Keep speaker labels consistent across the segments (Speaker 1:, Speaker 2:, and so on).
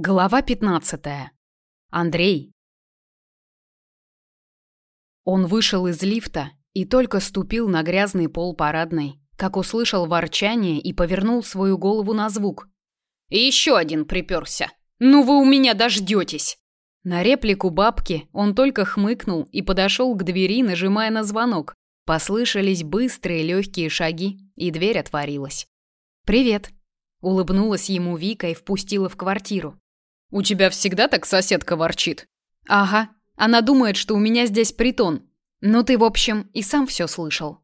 Speaker 1: Глава 15. Андрей. Он вышел из лифта и только ступил на грязный пол парадной, как услышал ворчание и повернул свою голову на звук.
Speaker 2: И еще один приперся. Ну вы у меня дождетесь!»
Speaker 1: На реплику бабки он только хмыкнул и подошел к двери, нажимая на звонок. Послышались быстрые легкие шаги, и дверь отворилась. «Привет!» Улыбнулась ему Вика и впустила в квартиру.
Speaker 2: У тебя всегда так соседка ворчит?
Speaker 1: Ага. Она думает, что у меня здесь притон. Ну ты, в общем, и сам все слышал.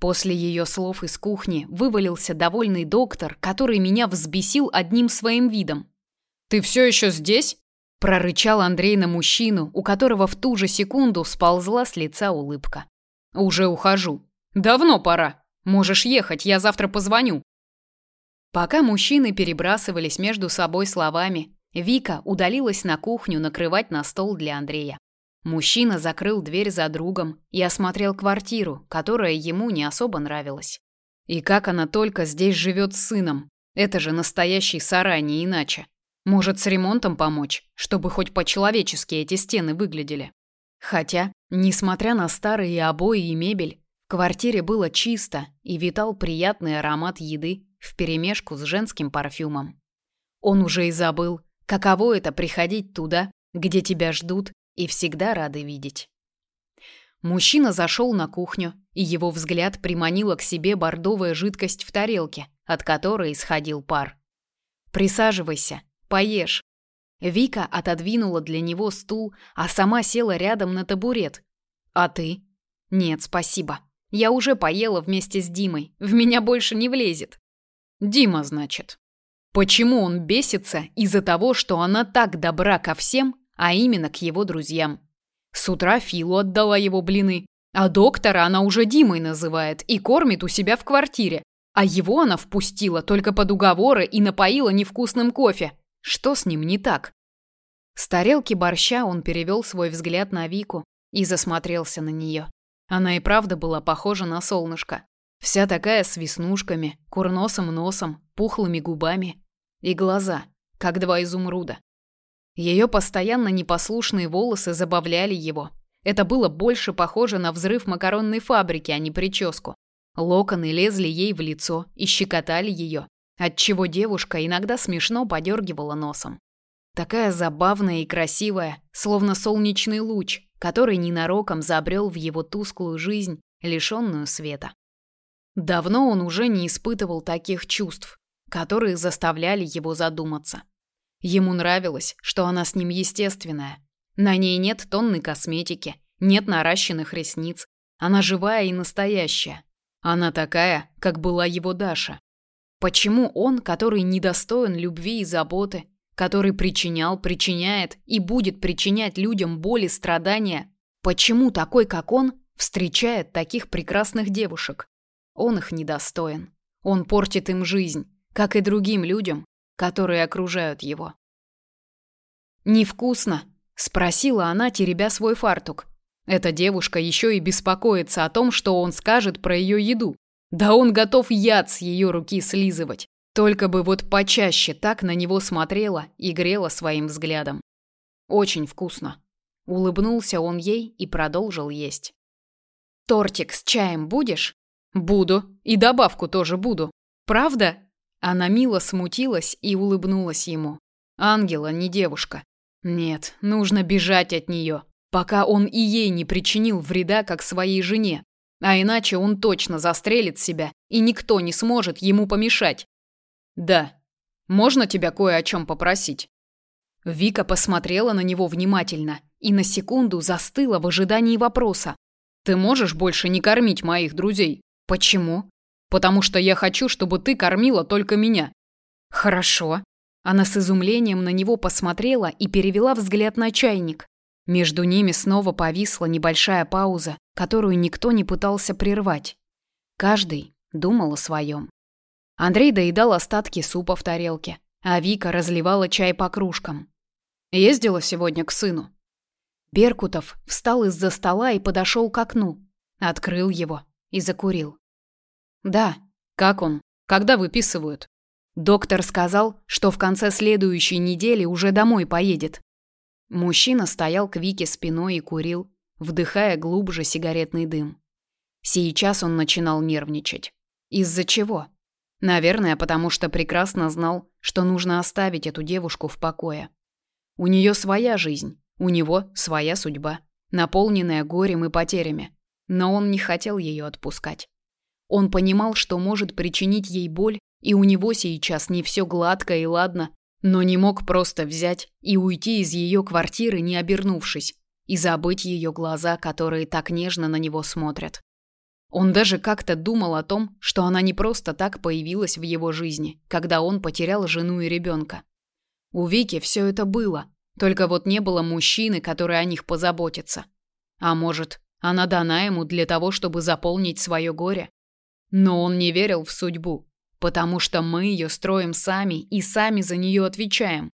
Speaker 1: После ее слов из кухни вывалился довольный доктор, который меня взбесил одним своим видом.
Speaker 2: Ты все еще здесь?
Speaker 1: прорычал Андрей на мужчину, у которого в ту же секунду сползла с лица улыбка.
Speaker 2: Уже ухожу. Давно пора. Можешь ехать, я завтра позвоню.
Speaker 1: Пока мужчины перебрасывались между собой словами, Вика удалилась на кухню накрывать на стол для Андрея. Мужчина закрыл дверь за другом и осмотрел квартиру, которая ему не особо нравилась. И как она только здесь живет с сыном. Это же настоящий сарай, не иначе. Может, с ремонтом помочь, чтобы хоть по-человечески эти стены выглядели. Хотя, несмотря на старые обои и мебель, в квартире было чисто и витал приятный аромат еды вперемешку с женским парфюмом. Он уже и забыл, Каково это приходить туда, где тебя ждут и всегда рады видеть? Мужчина зашел на кухню, и его взгляд приманила к себе бордовая жидкость в тарелке, от которой исходил пар. Присаживайся, поешь. Вика отодвинула для него стул, а сама села рядом на табурет. А ты? Нет, спасибо. Я уже поела вместе с Димой. В меня больше не влезет.
Speaker 2: Дима, значит. Почему он бесится из-за того, что она так добра ко всем, а именно к его друзьям? С утра Филу отдала его блины, а доктора она уже Димой называет и кормит у себя в квартире. А его она впустила только под уговоры и напоила невкусным кофе. Что с ним не так?
Speaker 1: С тарелки борща он перевел свой взгляд на Вику и засмотрелся на нее. Она и правда была похожа на солнышко. Вся такая с веснушками, курносым носом, пухлыми губами и глаза, как два изумруда. Ее постоянно непослушные волосы забавляли его. Это было больше похоже на взрыв макаронной фабрики, а не прическу. Локоны лезли ей в лицо и щекотали ее, отчего девушка иногда смешно подергивала носом. Такая забавная и красивая, словно солнечный луч, который ненароком забрел в его тусклую жизнь, лишенную света. Давно он уже не испытывал таких чувств, которые заставляли его задуматься. Ему нравилось, что она с ним естественная. На ней нет тонны косметики, нет наращенных ресниц. Она живая и настоящая. Она такая, как была его Даша. Почему он, который недостоин любви и заботы, который причинял, причиняет и будет причинять людям боль и страдания, почему такой, как он, встречает таких прекрасных девушек? Он их недостоин. Он портит им жизнь, как и другим людям, которые окружают его. «Невкусно?» – спросила она, теребя свой фартук. Эта девушка еще и беспокоится о том, что он скажет про ее еду. Да он готов яд с ее руки слизывать. Только бы вот почаще так на него смотрела и грела своим взглядом. Очень вкусно. Улыбнулся он ей и продолжил есть. Тортик с чаем будешь?
Speaker 2: Буду. И добавку тоже буду.
Speaker 1: Правда? Она мило смутилась и улыбнулась ему. Ангела, не девушка. Нет, нужно бежать от нее, пока он и ей не причинил вреда, как своей жене. А иначе он точно застрелит себя, и никто не сможет ему помешать.
Speaker 2: Да. Можно тебя кое о чем попросить?
Speaker 1: Вика посмотрела на него внимательно и на секунду застыла в ожидании вопроса.
Speaker 2: Ты можешь больше не кормить моих друзей?
Speaker 1: Почему?
Speaker 2: потому что я хочу, чтобы ты кормила только меня.
Speaker 1: Хорошо. Она с изумлением на него посмотрела и перевела взгляд на чайник. Между ними снова повисла небольшая пауза, которую никто не пытался прервать. Каждый думал о своем. Андрей доедал остатки супа в тарелке, а Вика разливала чай по кружкам.
Speaker 2: Ездила сегодня к сыну.
Speaker 1: Беркутов встал из-за стола и подошел к окну, открыл его и закурил.
Speaker 2: Да. Как он? Когда выписывают?
Speaker 1: Доктор сказал, что в конце следующей недели уже домой поедет. Мужчина стоял к Вике спиной и курил, вдыхая глубже сигаретный дым. Сейчас он начинал нервничать. Из-за чего? Наверное, потому что прекрасно знал, что нужно оставить эту девушку в покое. У нее своя жизнь, у него своя судьба, наполненная горем и потерями. Но он не хотел ее отпускать. Он понимал, что может причинить ей боль, и у него сейчас не все гладко и ладно, но не мог просто взять и уйти из ее квартиры, не обернувшись, и забыть ее глаза, которые так нежно на него смотрят. Он даже как-то думал о том, что она не просто так появилась в его жизни, когда он потерял жену и ребенка. У Вики все это было, только вот не было мужчины, который о них позаботится. А может, она дана ему для того, чтобы заполнить свое горе? Но он не верил в судьбу, потому что мы ее строим сами и сами за нее отвечаем.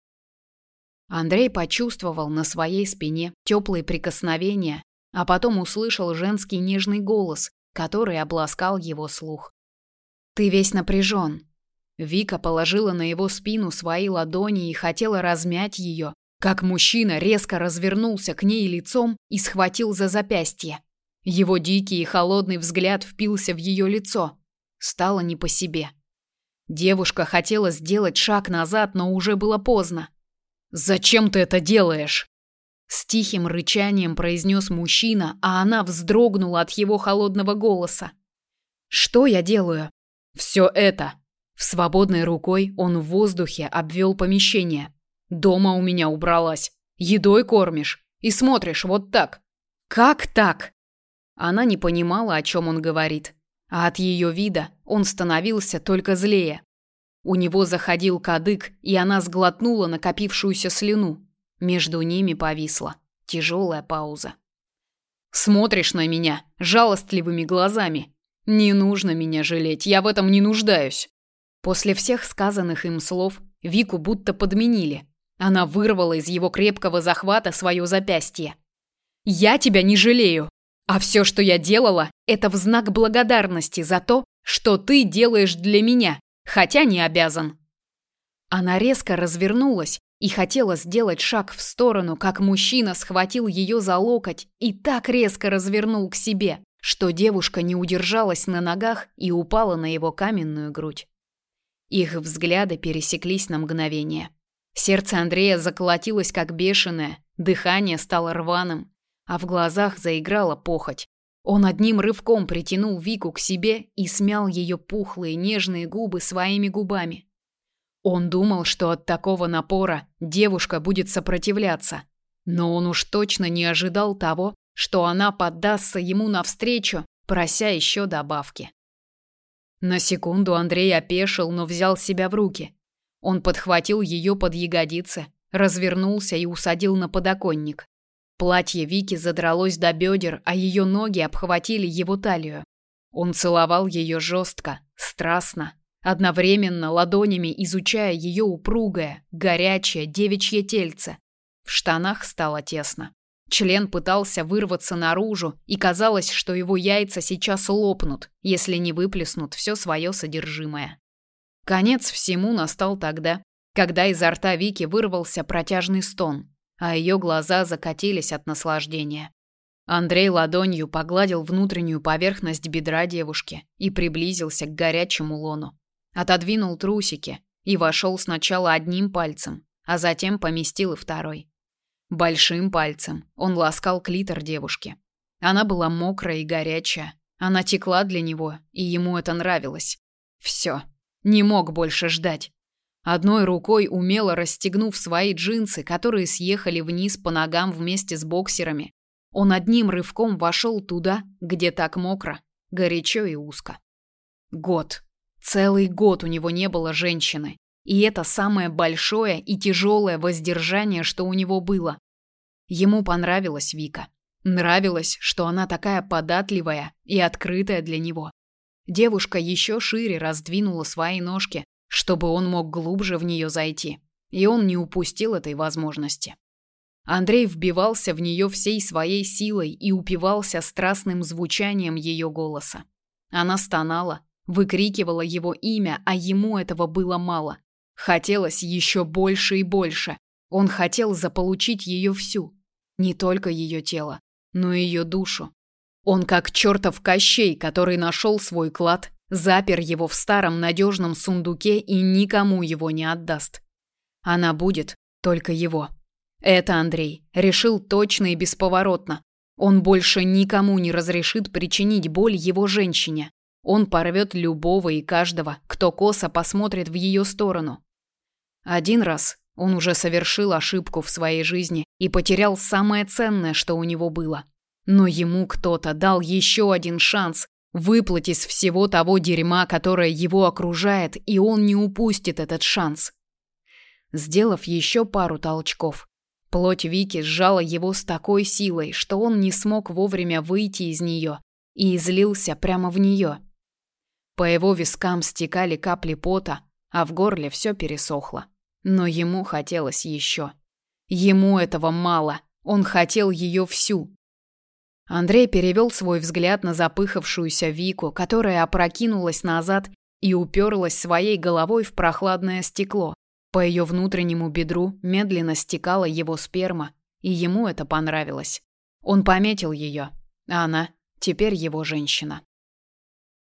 Speaker 1: Андрей почувствовал на своей спине теплые прикосновения, а потом услышал женский нежный голос, который обласкал его слух. «Ты весь напряжен». Вика положила на его спину свои ладони и хотела размять ее, как мужчина резко развернулся к ней лицом и схватил за запястье. Его дикий и холодный взгляд впился в ее лицо. Стало не по себе. Девушка хотела сделать шаг назад, но уже было поздно. «Зачем ты это делаешь?» С тихим рычанием произнес мужчина, а она вздрогнула от его холодного голоса. «Что я делаю?» «Все это!» В свободной рукой он в воздухе обвел помещение. «Дома у меня убралась. Едой кормишь. И смотришь вот так». «Как так?» Она не понимала, о чем он говорит. А от ее вида он становился только злее. У него заходил кадык, и она сглотнула накопившуюся слюну. Между ними повисла тяжелая пауза. Смотришь на меня жалостливыми глазами. Не нужно меня жалеть, я в этом не нуждаюсь. После всех сказанных им слов Вику будто подменили. Она вырвала из его крепкого захвата свое запястье. Я тебя не жалею, а все, что я делала, это в знак благодарности за то, что ты делаешь для меня, хотя не обязан. Она резко развернулась и хотела сделать шаг в сторону, как мужчина схватил ее за локоть и так резко развернул к себе, что девушка не удержалась на ногах и упала на его каменную грудь. Их взгляды пересеклись на мгновение. Сердце Андрея заколотилось как бешеное, дыхание стало рваным, а в глазах заиграла похоть. Он одним рывком притянул Вику к себе и смял ее пухлые нежные губы своими губами. Он думал, что от такого напора девушка будет сопротивляться, но он уж точно не ожидал того, что она поддастся ему навстречу, прося еще добавки. На секунду Андрей опешил, но взял себя в руки. Он подхватил ее под ягодицы, развернулся и усадил на подоконник. Платье Вики задралось до бедер, а ее ноги обхватили его талию. Он целовал ее жестко, страстно, одновременно ладонями изучая ее упругое, горячее девичье тельце. В штанах стало тесно. Член пытался вырваться наружу, и казалось, что его яйца сейчас лопнут, если не выплеснут все свое содержимое. Конец всему настал тогда, когда изо рта Вики вырвался протяжный стон, а ее глаза закатились от наслаждения. Андрей ладонью погладил внутреннюю поверхность бедра девушки и приблизился к горячему лону. Отодвинул трусики и вошел сначала одним пальцем, а затем поместил и второй. Большим пальцем он ласкал клитор девушки. Она была мокрая и горячая. Она текла для него, и ему это нравилось. Все. Не мог больше ждать. Одной рукой умело расстегнув свои джинсы, которые съехали вниз по ногам вместе с боксерами, он одним рывком вошел туда, где так мокро, горячо и узко. Год. Целый год у него не было женщины. И это самое большое и тяжелое воздержание, что у него было. Ему понравилась Вика. Нравилось, что она такая податливая и открытая для него. Девушка еще шире раздвинула свои ножки, чтобы он мог глубже в нее зайти. И он не упустил этой возможности. Андрей вбивался в нее всей своей силой и упивался страстным звучанием ее голоса. Она стонала, выкрикивала его имя, а ему этого было мало. Хотелось еще больше и больше. Он хотел заполучить ее всю. Не только ее тело, но и ее душу. Он как чертов Кощей, который нашел свой клад, запер его в старом надежном сундуке и никому его не отдаст. Она будет только его. Это Андрей решил точно и бесповоротно. Он больше никому не разрешит причинить боль его женщине. Он порвет любого и каждого, кто косо посмотрит в ее сторону. Один раз он уже совершил ошибку в своей жизни и потерял самое ценное, что у него было. Но ему кто-то дал еще один шанс выплыть из всего того дерьма, которое его окружает, и он не упустит этот шанс. Сделав еще пару толчков, плоть Вики сжала его с такой силой, что он не смог вовремя выйти из нее и излился прямо в нее. По его вискам стекали капли пота, а в горле все пересохло. Но ему хотелось еще. Ему этого мало. Он хотел ее всю. Андрей перевел свой взгляд на запыхавшуюся Вику, которая опрокинулась назад и уперлась своей головой в прохладное стекло. По ее внутреннему бедру медленно стекала его сперма, и ему это понравилось. Он пометил ее, а она теперь его женщина.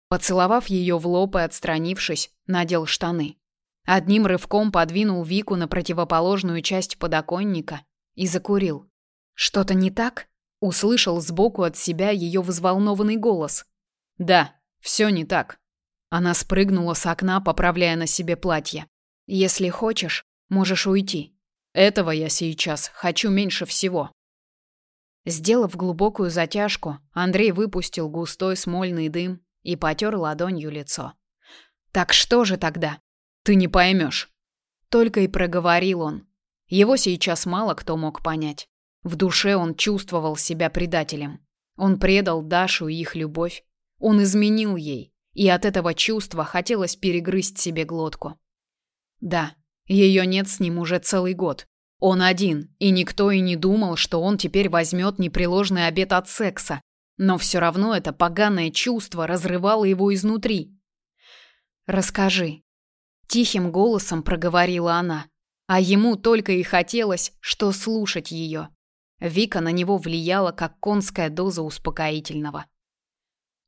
Speaker 1: Поцеловав ее в лоб и отстранившись, надел штаны. Одним рывком подвинул Вику на противоположную часть подоконника и закурил. Что-то не так? Услышал сбоку от себя ее взволнованный голос. Да, все не так. Она спрыгнула с окна, поправляя на себе платье. Если хочешь, можешь уйти. Этого я сейчас хочу меньше всего. Сделав глубокую затяжку, Андрей выпустил густой смольный дым и потер ладонью лицо. Так что же тогда? Ты не поймешь. Только и проговорил он. Его сейчас мало кто мог понять. В душе он чувствовал себя предателем. Он предал Дашу и их любовь. Он изменил ей, и от этого чувства хотелось перегрызть себе глотку. Да, ее нет с ним уже целый год. Он один, и никто и не думал, что он теперь возьмет непреложный обет от секса. Но все равно это поганое чувство разрывало его изнутри. «Расскажи», – тихим голосом проговорила она. А ему только и хотелось, что слушать ее. Вика на него влияла, как конская доза успокоительного.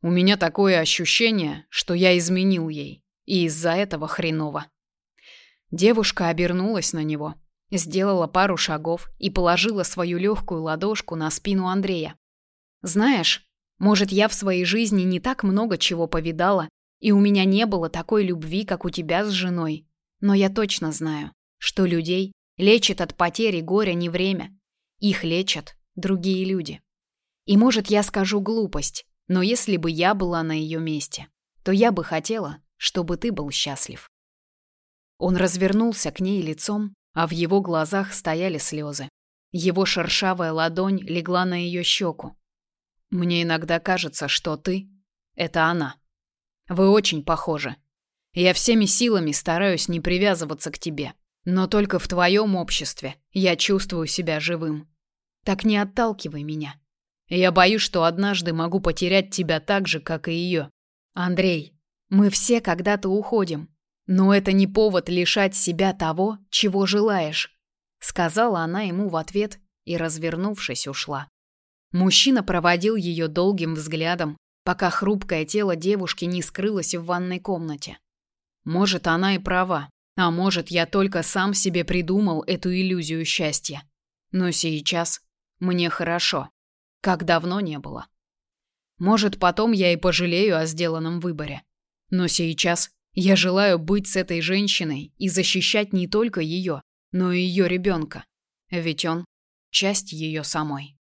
Speaker 1: «У меня такое ощущение, что я изменил ей, и из-за этого хреново». Девушка обернулась на него, сделала пару шагов и положила свою легкую ладошку на спину Андрея. Знаешь, может, я в своей жизни не так много чего повидала, и у меня не было такой любви, как у тебя с женой. Но я точно знаю, что людей лечит от потери горя не время. Их лечат другие люди. И может, я скажу глупость, но если бы я была на ее месте, то я бы хотела, чтобы ты был счастлив. Он развернулся к ней лицом, а в его глазах стояли слезы. Его шершавая ладонь легла на ее щеку. Мне иногда кажется, что ты — это она. Вы очень похожи. Я всеми силами стараюсь не привязываться к тебе, но только в твоем обществе я чувствую себя живым. Так не отталкивай меня. Я боюсь, что однажды могу потерять тебя так же, как и ее. Андрей, мы все когда-то уходим, но это не повод лишать себя того, чего желаешь, сказала она ему в ответ и, развернувшись, ушла. Мужчина проводил ее долгим взглядом, пока хрупкое тело девушки не скрылось в ванной комнате. Может, она и права, а может, я только сам себе придумал эту иллюзию счастья. Но сейчас мне хорошо, как давно не было. Может, потом я и пожалею о сделанном выборе. Но сейчас я желаю быть с этой женщиной и защищать не только ее, но и ее ребенка. Ведь он часть ее самой.